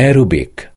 أروبيك